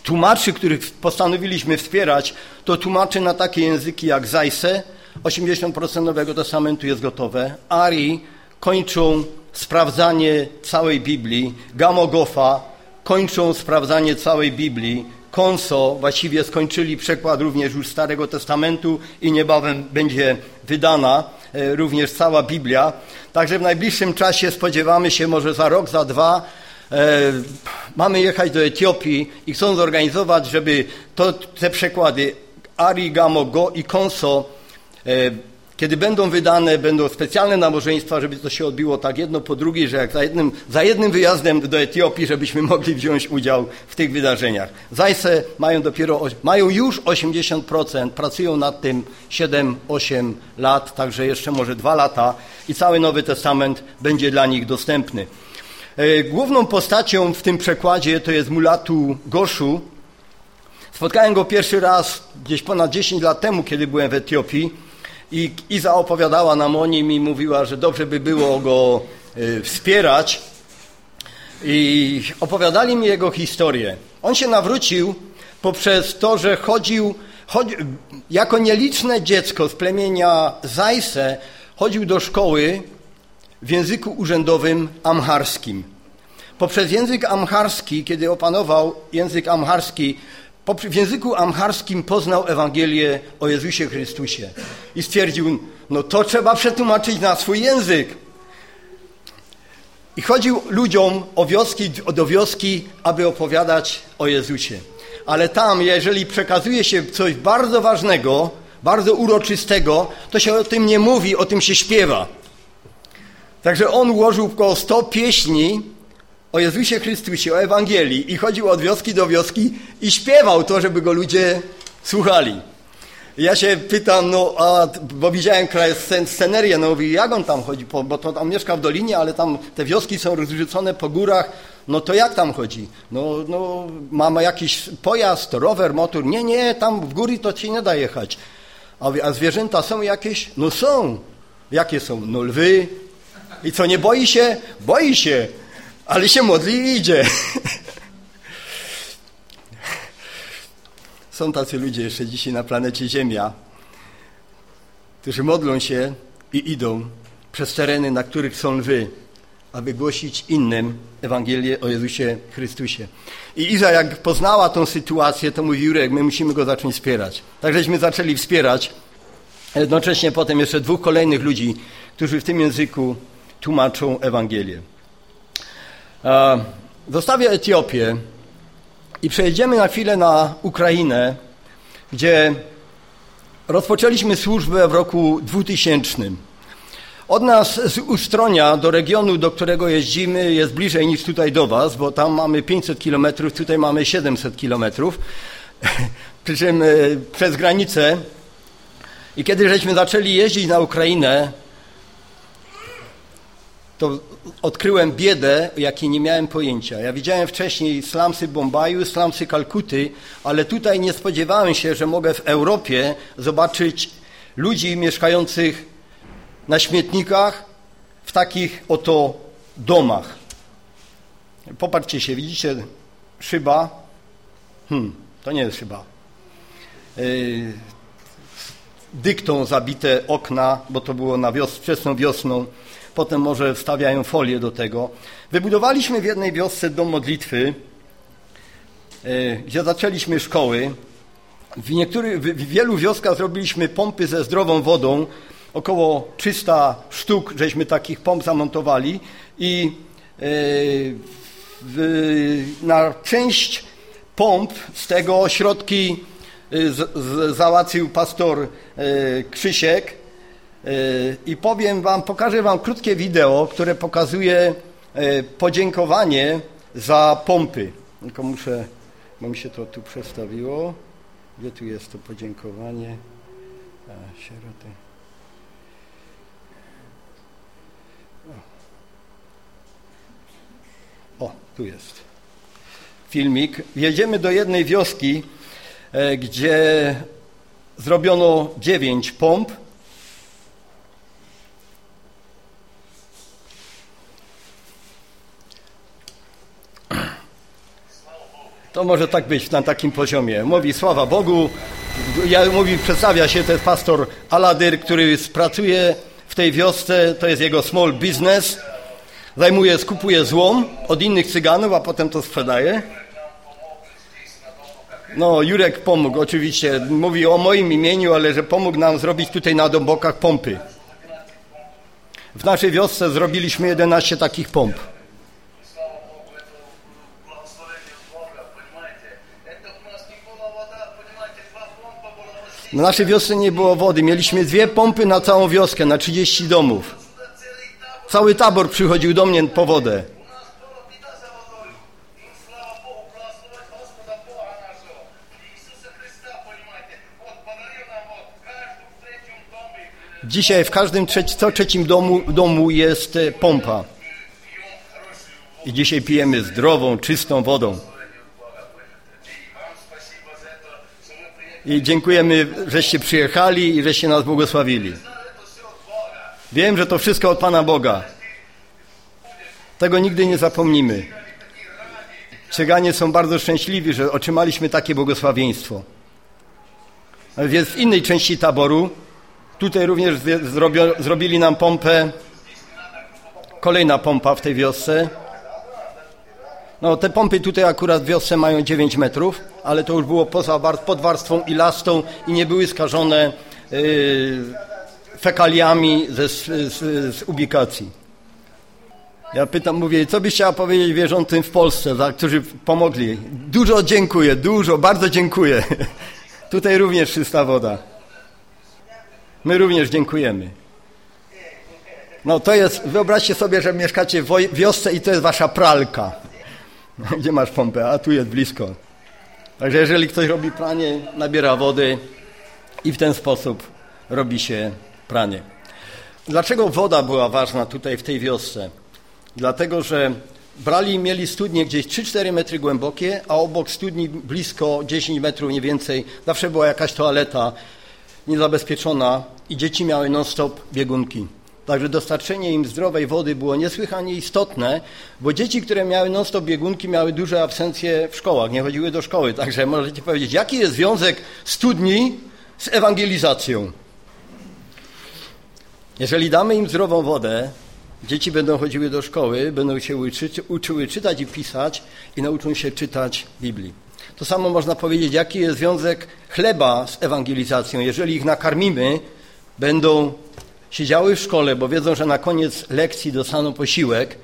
tłumaczy, których postanowiliśmy wspierać, to tłumaczy na takie języki jak Zajse, 80% Nowego Testamentu jest gotowe. Ari kończą sprawdzanie całej Biblii. Gamogofa kończą sprawdzanie całej Biblii. Konso właściwie skończyli przekład również już Starego Testamentu i niebawem będzie wydana e, również cała Biblia. Także w najbliższym czasie spodziewamy się, może za rok, za dwa, e, mamy jechać do Etiopii i chcą zorganizować, żeby to, te przekłady Ari, Gamo, Go i Konso kiedy będą wydane, będą specjalne nabożeństwa, żeby to się odbiło tak jedno po drugiej, że jak za jednym, za jednym wyjazdem do Etiopii, żebyśmy mogli wziąć udział w tych wydarzeniach. Zajse mają dopiero, mają już 80%, pracują nad tym 7-8 lat, także jeszcze może dwa lata i cały Nowy Testament będzie dla nich dostępny. E, główną postacią w tym przekładzie to jest Mulatu Goszu. Spotkałem go pierwszy raz gdzieś ponad 10 lat temu, kiedy byłem w Etiopii i Iza opowiadała nam o nim i mówiła, że dobrze by było go e, wspierać. I opowiadali mi jego historię. On się nawrócił poprzez to, że chodził, chodził jako nieliczne dziecko z plemienia Zajse, chodził do szkoły w języku urzędowym amharskim. Poprzez język amharski, kiedy opanował język amharski, w języku amharskim poznał Ewangelię o Jezusie Chrystusie i stwierdził, no to trzeba przetłumaczyć na swój język. I chodził ludziom o wioski, do wioski, aby opowiadać o Jezusie. Ale tam, jeżeli przekazuje się coś bardzo ważnego, bardzo uroczystego, to się o tym nie mówi, o tym się śpiewa. Także on ułożył około 100 pieśni o Jezusie Chrystusie, o Ewangelii i chodził od wioski do wioski i śpiewał to, żeby go ludzie słuchali. Ja się pytam, no, a, bo widziałem scenerię, no mówi, jak on tam chodzi, bo to tam mieszka w dolinie, ale tam te wioski są rozrzucone po górach, no to jak tam chodzi? No, no mamy jakiś pojazd, rower, motor, nie, nie, tam w góry to ci nie da jechać. A, a zwierzęta są jakieś? No są. Jakie są? No lwy. I co, nie boi się? Boi się, ale się modli i idzie. Są tacy ludzie jeszcze dzisiaj na planecie Ziemia, którzy modlą się i idą przez tereny, na których są lwy, aby głosić innym Ewangelię o Jezusie Chrystusie. I Iza, jak poznała tą sytuację, to mówi, Jurek, my musimy go zacząć wspierać. Tak żeśmy zaczęli wspierać, jednocześnie potem jeszcze dwóch kolejnych ludzi, którzy w tym języku tłumaczą Ewangelię. Zostawię Etiopię i przejedziemy na chwilę na Ukrainę, gdzie rozpoczęliśmy służbę w roku 2000. Od nas z Ustronia do regionu, do którego jeździmy, jest bliżej niż tutaj do Was, bo tam mamy 500 kilometrów, tutaj mamy 700 kilometrów. Przy czym e, przez granicę. I kiedy żeśmy zaczęli jeździć na Ukrainę, to odkryłem biedę, jakiej nie miałem pojęcia. Ja widziałem wcześniej slumsy Bombaju, slumsy Kalkuty, ale tutaj nie spodziewałem się, że mogę w Europie zobaczyć ludzi mieszkających na śmietnikach w takich oto domach. Popatrzcie się, widzicie szyba? Hmm, to nie jest szyba. Yy, dyktą zabite okna, bo to było na wios wczesną wiosną potem może wstawiają folię do tego. Wybudowaliśmy w jednej wiosce dom modlitwy, e, gdzie zaczęliśmy szkoły. W, niektórych, w wielu wioskach zrobiliśmy pompy ze zdrową wodą, około 300 sztuk żeśmy takich pomp zamontowali i e, na część pomp z tego środki z, załatwił pastor e, Krzysiek I powiem Wam, pokażę Wam krótkie wideo, które pokazuje yy, podziękowanie za pompy. Tylko muszę, bo mi się to tu przestawiło. Gdzie tu jest to podziękowanie? A, sieroty. O. tu jest. Filmik. Jedziemy do jednej wioski, yy, gdzie zrobiono dziewięć pomp To może tak być na takim poziomie. Mówi sława Bogu, ja, mówi, przedstawia się, jest pastor Aladyr, który pracuje w tej wiosce, to jest jego small business. Zajmuje, skupuje złom od innych cyganów, a potem to sprzedaje. No, Jurek pomógł, oczywiście. Mówi o moim imieniu, ale że pomógł nam zrobić tutaj na Dąbokach pompy. W naszej wiosce zrobiliśmy 11 takich pomp. Na naszej wiosce nie było wody. Mieliśmy dwie pompy na całą wioskę, na 30 domów. Cały tabor przychodził do mnie po wodę. Dzisiaj w każdym co trzecim domu, domu jest e, pompa. I dzisiaj pijemy zdrową, czystą wodą. I dziękujemy, żeście przyjechali i żeście nas błogosławili. Wiem, że to wszystko od Pana Boga. Tego nigdy nie zapomnimy. Cyganie są bardzo szczęśliwi, że otrzymaliśmy takie błogosławieństwo. Więc w innej części taboru, tutaj również zrobili nam pompę, kolejna pompa w tej wiosce. No te pompy tutaj akurat w wiosce mają 9 metrów, ale to już było poza pod warstwą ilastą i nie były skażone yy, fekaliami ze, z, z ubikacji. Ja pytam, mówię, co byś chciała powiedzieć wierzącym w Polsce, za, którzy pomogli? Dużo dziękuję, dużo, bardzo dziękuję. Tutaj również czysta woda. My również dziękujemy. No to jest, wyobraźcie sobie, że mieszkacie w wiosce i to jest wasza pralka. Gdzie masz pompę? A tu jest blisko. Także jeżeli ktoś robi pranie, nabiera wody i w ten sposób robi się pranie. Dlaczego woda była ważna tutaj w tej wiosce? Dlatego, że brali, mieli studnie gdzieś 3-4 metry głębokie, a obok studni blisko 10 metrów mniej więcej zawsze była jakaś toaleta niezabezpieczona i dzieci miały non-stop biegunki. Także dostarczenie im zdrowej wody było niesłychanie istotne, bo dzieci, które miały non-stop biegunki, miały duże absencje w szkołach, nie chodziły do szkoły. Także możecie powiedzieć, jaki jest związek studni z ewangelizacją? Jeżeli damy im zdrową wodę, dzieci będą chodziły do szkoły, będą się uczyły czytać i pisać i nauczą się czytać Biblii. To samo można powiedzieć, jaki jest związek chleba z ewangelizacją. Jeżeli ich nakarmimy, będą siedziały w szkole, bo wiedzą, że na koniec lekcji dostaną posiłek,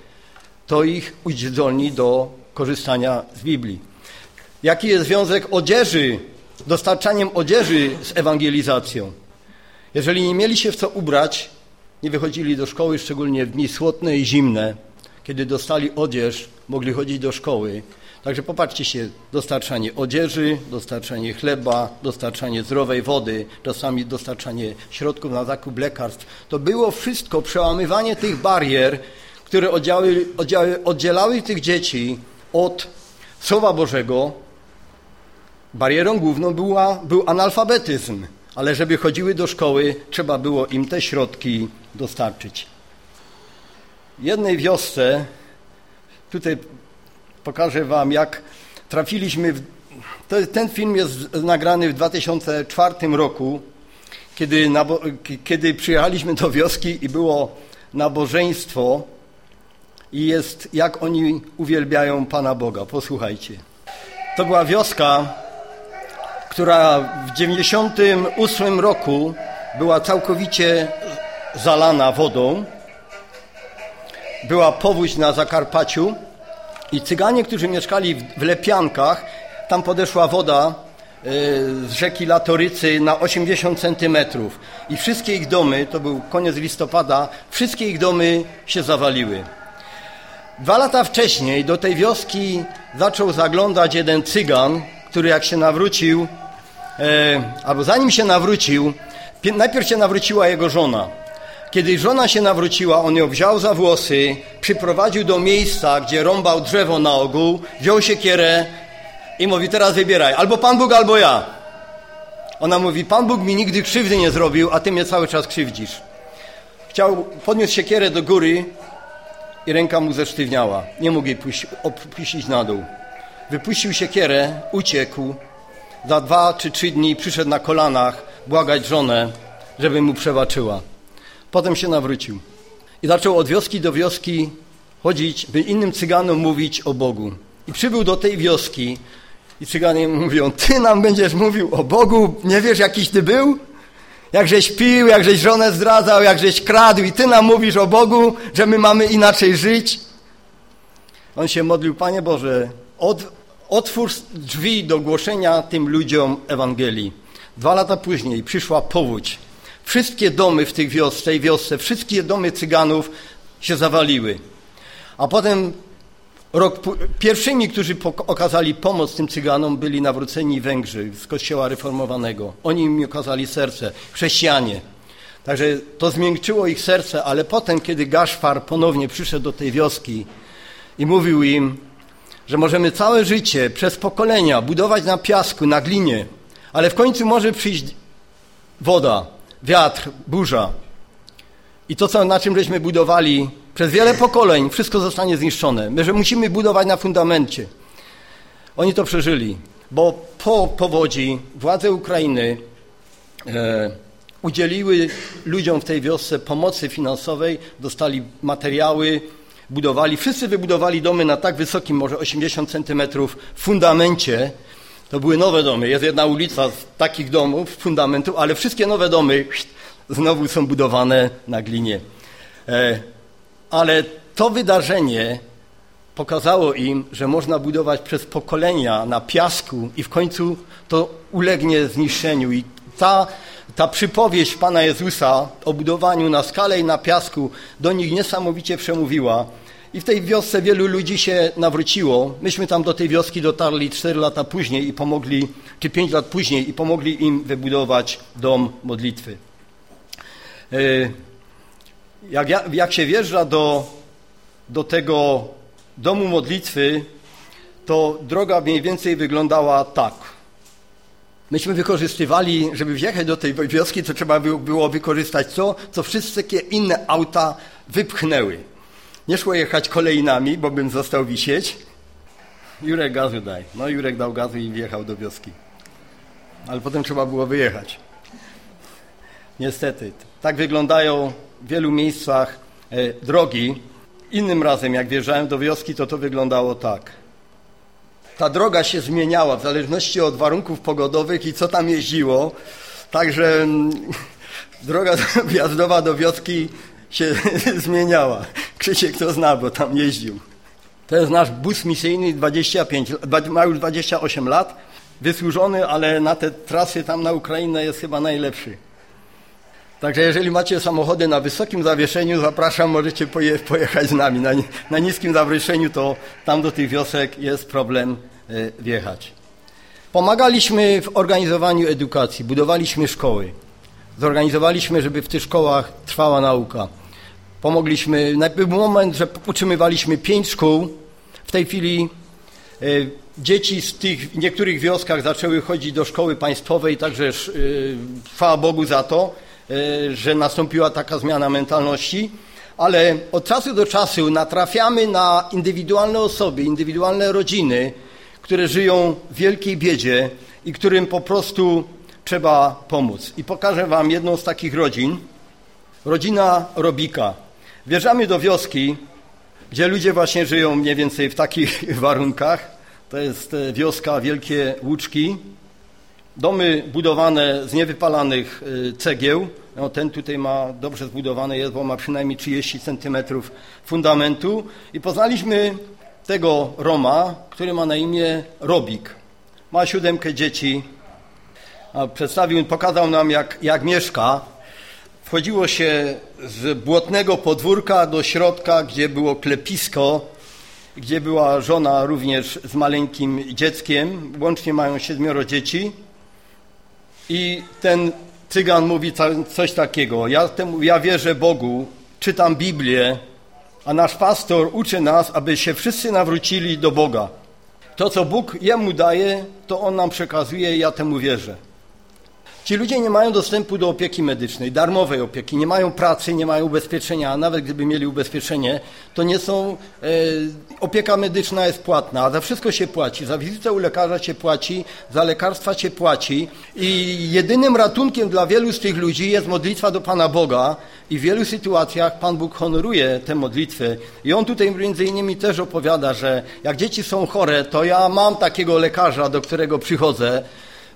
to ich uzdolni do korzystania z Biblii. Jaki jest związek odzieży, dostarczaniem odzieży z ewangelizacją? Jeżeli nie mieli się w co ubrać, nie wychodzili do szkoły, szczególnie w dni słodne i zimne, kiedy dostali odzież, mogli chodzić do szkoły, Także popatrzcie się, dostarczanie odzieży, dostarczanie chleba, dostarczanie zdrowej wody, czasami dostarczanie środków na zakup lekarstw. To było wszystko przełamywanie tych barier, które oddziały, oddziały, oddzielały tych dzieci od Słowa Bożego. Barierą główną była, był analfabetyzm, ale żeby chodziły do szkoły, trzeba było im te środki dostarczyć. W jednej wiosce, tutaj pokażę Wam, jak trafiliśmy. W... ten film jest nagrany w 2004 roku, kiedy, kiedy przyjechaliśmy do wioski i było nabożeństwo i jest, jak oni uwielbiają Pana Boga. Posłuchajcie. To była wioska, która w 98 roku była całkowicie zalana wodą. Była powódź na Zakarpaciu i cyganie, którzy mieszkali w Lepiankach, tam podeszła woda e, z rzeki Latorycy na 80 centymetrów i wszystkie ich domy, to był koniec listopada, wszystkie ich domy się zawaliły. Dwa lata wcześniej do tej wioski zaczął zaglądać jeden cygan, który jak się nawrócił, e, albo zanim się nawrócił, najpierw się nawróciła jego żona. Kiedy żona się nawróciła, on ją wziął za włosy, przyprowadził do miejsca, gdzie rąbał drzewo na ogół, wziął siekierę i mówi, teraz wybieraj, albo Pan Bóg, albo ja. Ona mówi, Pan Bóg mi nigdy krzywdy nie zrobił, a Ty mnie cały czas krzywdzisz. Chciał, podniósł siekierę do góry i ręka mu zesztywniała. Nie mógł jej opuścić na dół. Wypuścił siekierę, uciekł. Za dwa czy trzy dni przyszedł na kolanach błagać żonę, żeby mu przebaczyła. Potem się nawrócił i zaczął od wioski do wioski chodzić, by innym cyganom mówić o Bogu. I przybył do tej wioski i cyganie mówią, ty nam będziesz mówił o Bogu, nie wiesz jakiś ty był? Jakżeś pił, jakżeś żonę zdradzał, jakżeś kradł i ty nam mówisz o Bogu, że my mamy inaczej żyć? On się modlił, Panie Boże, od, otwórz drzwi do głoszenia tym ludziom Ewangelii. Dwa lata później przyszła powódź. Wszystkie domy w tych wios tej wiosce, wszystkie domy cyganów się zawaliły. A potem rok, pierwszymi, którzy okazali pomoc tym cyganom, byli nawróceni Węgrzy z kościoła reformowanego. Oni im okazali serce, chrześcijanie. Także to zmiękczyło ich serce, ale potem, kiedy Gaszfar ponownie przyszedł do tej wioski i mówił im, że możemy całe życie, przez pokolenia budować na piasku, na glinie, ale w końcu może przyjść woda, wiatr, burza. I to, co, na czym żeśmy budowali przez wiele pokoleń, wszystko zostanie zniszczone. My, że musimy budować na fundamencie. Oni to przeżyli, bo po powodzi władze Ukrainy e, udzieliły ludziom w tej wiosce pomocy finansowej, dostali materiały, budowali. Wszyscy wybudowali domy na tak wysokim, może 80 centymetrów, fundamencie. To były nowe domy. Jest jedna ulica z takich domów, fundamentu, ale wszystkie nowe domy znowu są budowane na glinie. E, ale to wydarzenie pokazało im, że można budować przez pokolenia na piasku i w końcu to ulegnie zniszczeniu. I ta, ta przypowieść Pana Jezusa o budowaniu na skale i na piasku do nich niesamowicie przemówiła. I w tej wiosce wielu ludzi się nawróciło. Myśmy tam do tej wioski dotarli 4 lata później i pomogli, czy 5 lat później i pomogli im wybudować dom modlitwy. E, jak, jak się wjeżdża do, do tego domu modlitwy, to droga mniej więcej wyglądała tak. Myśmy wykorzystywali, żeby wjechać do tej wioski, to trzeba było wykorzystać co, co wszystkie inne auta wypchnęły. Nie szło jechać kolejnami, bo bym został wisieć. Jurek gazu daj. No Jurek dał gazu i wjechał do wioski. Ale potem trzeba było wyjechać. Niestety. Tak wyglądają w wielu miejscach e, drogi. Innym razem, jak wjeżdżałem do wioski, to to wyglądało tak. Ta droga się zmieniała w zależności od warunków pogodowych i co tam jeździło. Także mm, droga wjazdowa do wioski się zmieniała. Krzysiek to zna, bo tam jeździł. To jest nasz bus misyjny, 25, ma już 28 lat, wysłużony, ale na te trasy tam na Ukrainę jest chyba najlepszy. Także jeżeli macie samochody na wysokim zawieszeniu, zapraszam, możecie poje, pojechać z nami. Na, na, niskim zawieszeniu to tam do tych wiosek jest problem y, wjechać. Pomagaliśmy w organizowaniu edukacji, budowaliśmy szkoły. Zorganizowaliśmy, żeby w tych szkołach trwała nauka. Pomogliśmy, najpierw był moment, że utrzymywaliśmy pięć szkół. W tej chwili y, dzieci z tych w niektórych wioskach zaczęły chodzić do szkoły państwowej, także y, chwała Bogu za to E, że nastąpiła taka zmiana mentalności, ale od czasu do czasu natrafiamy na indywidualne osoby, indywidualne rodziny, które żyją w wielkiej biedzie i którym po prostu trzeba pomóc. I pokażę Wam jedną z takich rodzin. Rodzina Robika. Wjeżdżamy do wioski, gdzie ludzie właśnie żyją mniej więcej w takich warunkach. To jest e, wioska Wielkie Łuczki. Domy budowane z niewypalanych y, cegieł. No, ten tutaj ma dobrze zbudowany jest, bo ma przynajmniej 30 centymetrów fundamentu. I poznaliśmy tego Roma, który ma na imię Robik. Ma siódemkę dzieci. Przedstawił, pokazał nam, jak, jak mieszka. Wchodziło się z błotnego podwórka do środka, gdzie było klepisko, gdzie była żona również z maleńkim dzieckiem. Łącznie mają siedmioro dzieci. I ten cygan mówi coś takiego. Ja, temu, ja wierzę Bogu, czytam Biblię, a nasz pastor uczy nas, aby się wszyscy nawrócili do Boga. To, co Bóg jemu daje, to on nam przekazuje i ja temu wierzę. Ci ludzie nie mają dostępu do opieki medycznej, darmowej opieki, nie mają pracy, nie mają ubezpieczenia, a nawet gdyby mieli ubezpieczenie, to nie są, e, opieka medyczna jest płatna, a za wszystko się płaci, za wizytę u lekarza się płaci, za lekarstwa się płaci i jedynym ratunkiem dla wielu z tych ludzi jest modlitwa do Pana Boga i w wielu sytuacjach Pan Bóg honoruje te modlitwy. I On tutaj między innymi też opowiada, że jak dzieci są chore, to ja mam takiego lekarza, do którego przychodzę,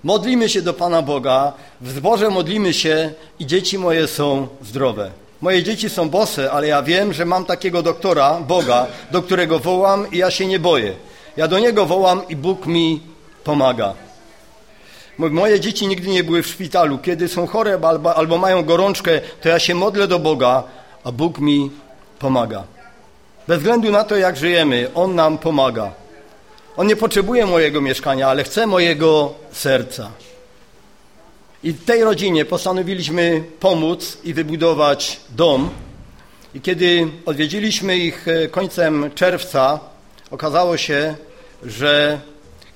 Modlimy się do Pana Boga, w zborze modlimy się i dzieci moje są zdrowe. Moje dzieci są bose, ale ja wiem, że mam takiego doktora, Boga, do którego wołam i ja się nie boję. Ja do Niego wołam i Bóg mi pomaga. Moje dzieci nigdy nie były w szpitalu. Kiedy są chore albo, albo mają gorączkę, to ja się modlę do Boga, a Bóg mi pomaga. Bez względu na to, jak żyjemy, On nam pomaga. On nie potrzebuje mojego mieszkania, ale chce mojego serca. I tej rodzinie postanowiliśmy pomóc i wybudować dom. I kiedy odwiedziliśmy ich e, końcem czerwca, okazało się, że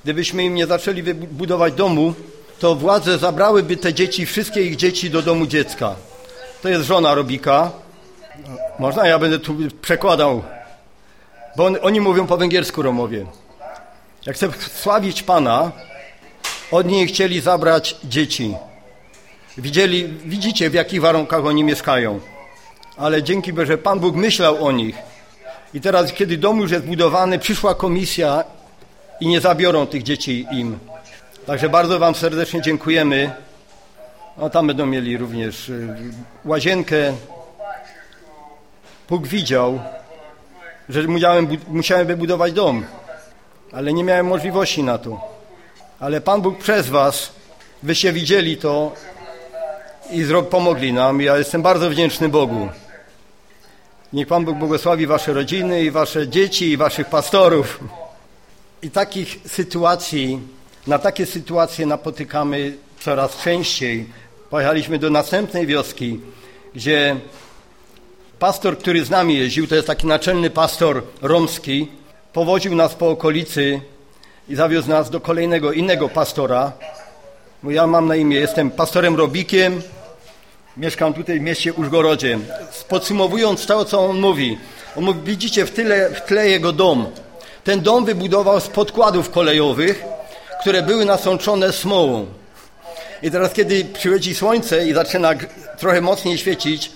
gdybyśmy im nie zaczęli wybudować domu, to władze zabrałyby te dzieci, wszystkie ich dzieci do domu dziecka. To jest żona Robika. Można? Ja będę tu przekładał, bo on, oni mówią po węgiersku Romowie. Jak chcę sławić Pana, od niej chcieli zabrać dzieci. Widzieli, widzicie, w jakich warunkach oni mieszkają. Ale dzięki że Pan Bóg myślał o nich. I teraz, kiedy dom już jest budowany, przyszła komisja i nie zabiorą tych dzieci im. Także bardzo Wam serdecznie dziękujemy. No, tam będą mieli również y, łazienkę. Bóg widział, że musiałem, musiałem wybudować dom, ale nie miałem możliwości na to. Ale Pan Bóg przez Was, wyście widzieli to i pomogli nam. Ja jestem bardzo wdzięczny Bogu. Niech Pan Bóg błogosławi Wasze rodziny i Wasze dzieci i Waszych pastorów. I takich sytuacji, na takie sytuacje napotykamy coraz częściej. Pojechaliśmy do następnej wioski, gdzie pastor, który z nami jeździł, to jest taki naczelny pastor romski, powoził nas po okolicy i zawiózł nas do kolejnego, innego pastora. Bo ja mam na imię, jestem pastorem Robikiem, mieszkam tutaj w mieście Użgorodzie. Podsumowując to, co on mówi, on mówi, widzicie w, tyle, w tle jego dom. Ten dom wybudował z podkładów kolejowych, które były nasączone smołą. I teraz, kiedy przychodzi słońce i zaczyna trochę mocniej świecić,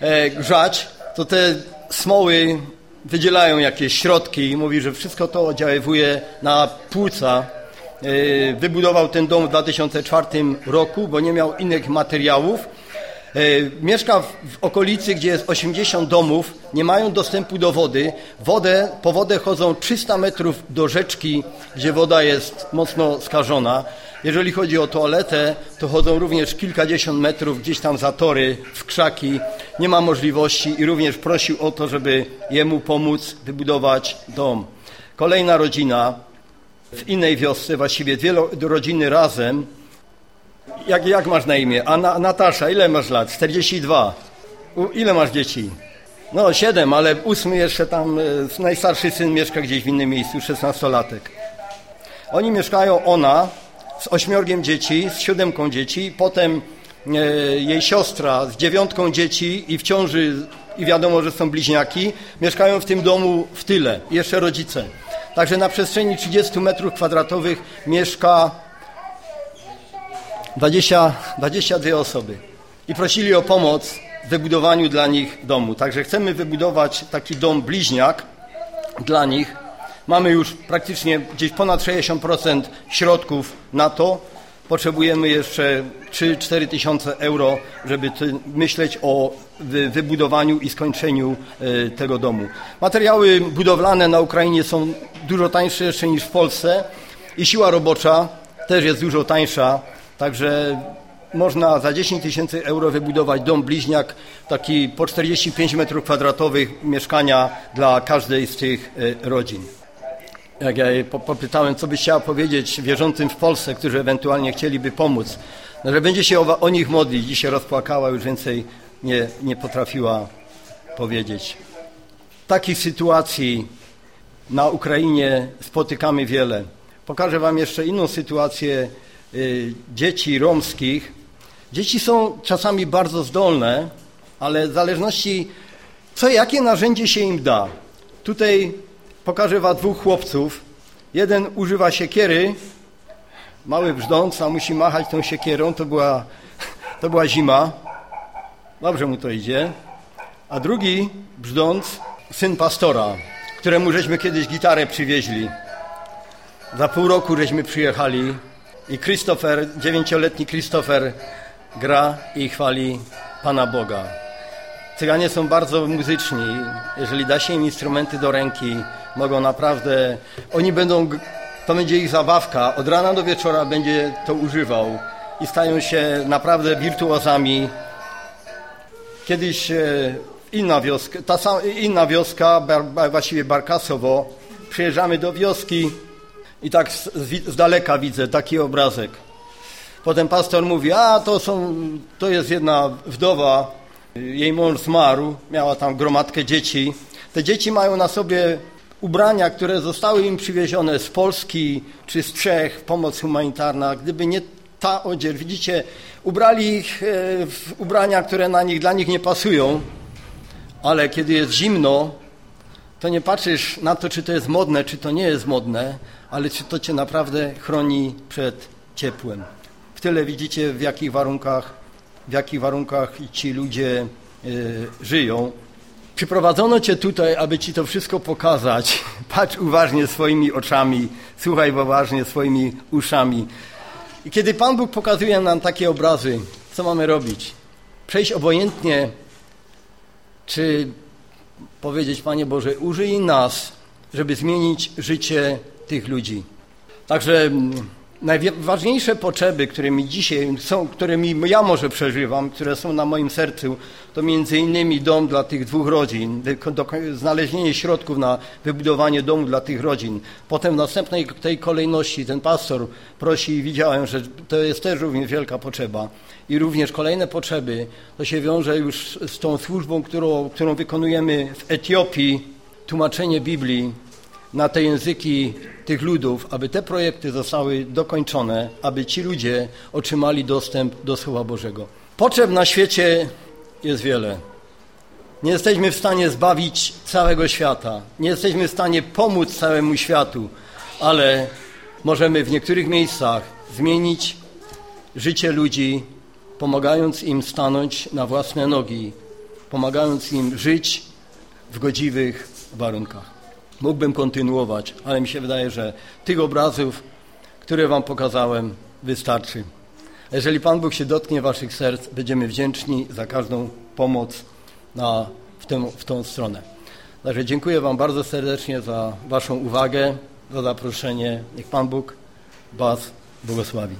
e, grzać, to te smoły wydzielają jakieś środki i mówi, że wszystko to oddziaływuje na płuca. E, wybudował ten dom w 2004 roku, bo nie miał innych materiałów E, mieszka w, okolicy, gdzie jest 80 domów, nie mają dostępu do wody. Wodę, po wodę chodzą 300 metrów do rzeczki, gdzie woda jest mocno skażona. Jeżeli chodzi o toaletę, to chodzą również kilkadziesiąt metrów gdzieś tam za tory, w krzaki. Nie ma możliwości i również prosił o to, żeby jemu pomóc wybudować dom. Kolejna rodzina w innej wiosce, właściwie dwie rodziny razem, jak, jak masz na imię? A na, Natasza, ile masz lat? 42. U, ile masz dzieci? No, siedem, ale ósmy jeszcze tam, e, najstarszy syn mieszka gdzieś w innym miejscu, szesnastolatek. Oni mieszkają, ona z ośmiorgiem dzieci, z siódemką dzieci, potem e, jej siostra z dziewiątką dzieci i w ciąży, i wiadomo, że są bliźniaki, mieszkają w tym domu w tyle, jeszcze rodzice. Także na przestrzeni 30 metrów kwadratowych mieszka 20, 22 osoby i prosili o pomoc w wybudowaniu dla nich domu. Także chcemy wybudować taki dom bliźniak dla nich. Mamy już praktycznie gdzieś ponad 60% środków na to. Potrzebujemy jeszcze 3-4 tysiące euro, żeby myśleć o wybudowaniu i skończeniu e, tego domu. Materiały budowlane na Ukrainie są dużo tańsze jeszcze niż w Polsce i siła robocza też jest dużo tańsza Także można za 10 tysięcy euro wybudować dom bliźniak, taki po 45 metrów kwadratowych mieszkania dla każdej z tych e, rodzin. Jak ja popytałem, co byś chciała powiedzieć wierzącym w Polsce, którzy ewentualnie chcieliby pomóc, no, że będzie się o, o nich modlić. Dzisiaj rozpłakała, już więcej nie, nie potrafiła powiedzieć. Takich sytuacji na Ukrainie spotykamy wiele. Pokażę Wam jeszcze inną sytuację Y, dzieci romskich. Dzieci są czasami bardzo zdolne, ale w zależności, co, jakie narzędzie się im da. Tutaj pokażę Wam dwóch chłopców. Jeden używa siekiery, mały brzdąc, a musi machać tą siekierą, to była, to była zima. Dobrze mu to idzie. A drugi brzdąc, syn pastora, któremu żeśmy kiedyś gitarę przywieźli. Za pół roku żeśmy przyjechali i Christopher, dziewięcioletni Christopher gra i chwali Pana Boga. Cyganie są bardzo muzyczni. Jeżeli da się im instrumenty do ręki, mogą naprawdę... Oni będą to będzie ich zabawka. Od rana do wieczora będzie to używał i stają się naprawdę wirtuozami. Kiedyś e, inna wioska, ta sama, inna wioska, właściwie Barkasowo, przyjeżdżamy do wioski i tak z, z daleka widzę taki obrazek. Potem pastor mówi, a to, są, to jest jedna wdowa, jej mąż zmarł, miała tam gromadkę dzieci. Te dzieci mają na sobie ubrania, które zostały im przywiezione z Polski czy z Czech, pomoc humanitarna. Gdyby nie ta odzież, widzicie, ubrali ich e, w ubrania, które na nich, dla nich nie pasują, ale kiedy jest zimno, to nie patrzysz na to, czy to jest modne, czy to nie jest modne, ale czy to cię naprawdę chroni przed ciepłem. W tyle widzicie, w jakich warunkach, w jakich warunkach ci ludzie y, żyją. Przyprowadzono cię tutaj, aby ci to wszystko pokazać. Patrz uważnie swoimi oczami, słuchaj uważnie swoimi uszami. I kiedy Pan Bóg pokazuje nam takie obrazy, co mamy robić? Przejść obojętnie, czy powiedzieć, Panie Boże, użyj nas, żeby zmienić życie tych ludzi. Także mm, najważniejsze potrzeby, które mi dzisiaj są, którymi ja może przeżywam, które są na moim sercu, to między innymi dom dla tych dwóch rodzin, znalezienie środków na wybudowanie domu dla tych rodzin. Potem w następnej tej kolejności ten pastor prosi i widziałem, że to jest też również wielka potrzeba. I również kolejne potrzeby, to się wiąże już z tą służbą, którą, którą wykonujemy w Etiopii, tłumaczenie Biblii na te języki tych ludów, aby te projekty zostały dokończone, aby ci ludzie otrzymali dostęp do Słowa Bożego. Potrzeb na świecie jest wiele. Nie jesteśmy w stanie zbawić całego świata. Nie jesteśmy w stanie pomóc całemu światu, ale możemy w niektórych miejscach zmienić życie ludzi, pomagając im stanąć na własne nogi, pomagając im żyć w godziwych warunkach. Mógłbym kontynuować, ale mi się wydaje, że tych obrazów, które Wam pokazałem, wystarczy. Jeżeli Pan Bóg się dotknie Waszych serc, będziemy wdzięczni za każdą pomoc na, w, tę, w tą stronę. Także dziękuję Wam bardzo serdecznie za Waszą uwagę, za zaproszenie. Niech Pan Bóg Was błogosławi.